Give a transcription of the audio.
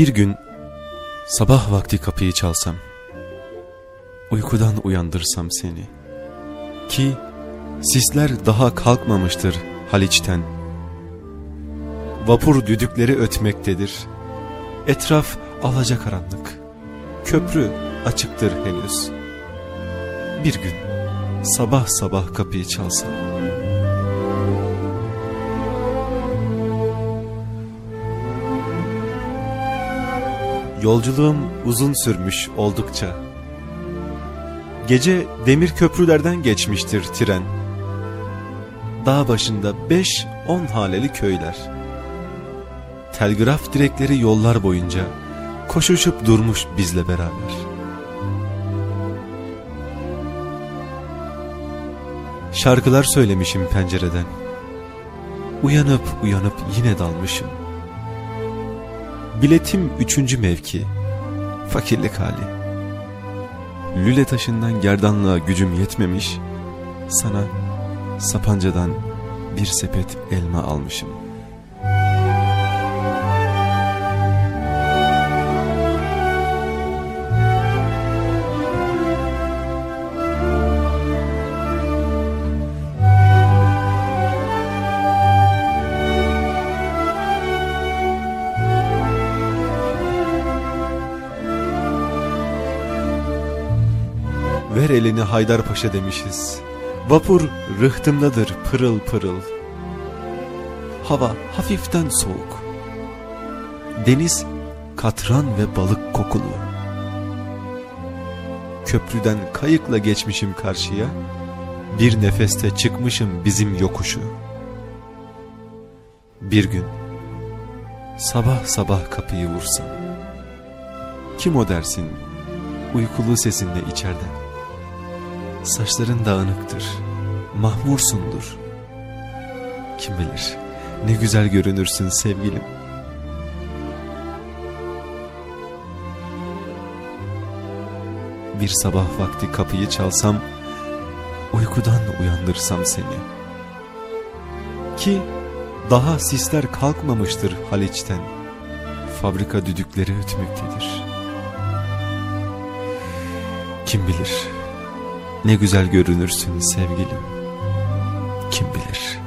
Bir gün sabah vakti kapıyı çalsam, uykudan uyandırsam seni ki sisler daha kalkmamıştır Haliç'ten. Vapur düdükleri ötmektedir. Etraf alacakaranlık. Köprü açıktır henüz. Bir gün sabah sabah kapıyı çalsam. Yolculuğum uzun sürmüş oldukça. Gece demir köprülerden geçmiştir tren. Dağ başında beş on haleli köyler. Telgraf direkleri yollar boyunca koşuşup durmuş bizle beraber. Şarkılar söylemişim pencereden. Uyanıp uyanıp yine dalmışım. Biletim üçüncü mevki. Fakirlik hali. Lüle taşından gerdanlığa gücüm yetmemiş. Sana Sapanca'dan bir sepet elma almışım. Ver elini Haydarpaşa demişiz. Vapur rıhtımdadır pırıl pırıl. Hava hafiften soğuk. Deniz katran ve balık kokulu. Köprüden kayıkla geçmişim karşıya. Bir nefeste çıkmışım bizim yokuşu. Bir gün sabah sabah kapıyı vursam. Kim o dersin uykulu sesinle içerden. Saçların dağınıktır, mahmursundur. Kim bilir ne güzel görünürsün sevgilim. Bir sabah vakti kapıyı çalsam, uykudan uyandırsam seni. Ki daha sisler kalkmamıştır Haliç'ten, fabrika düdükleri ötmektedir. Kim bilir ne güzel görünürsün sevgilim. Kim bilir.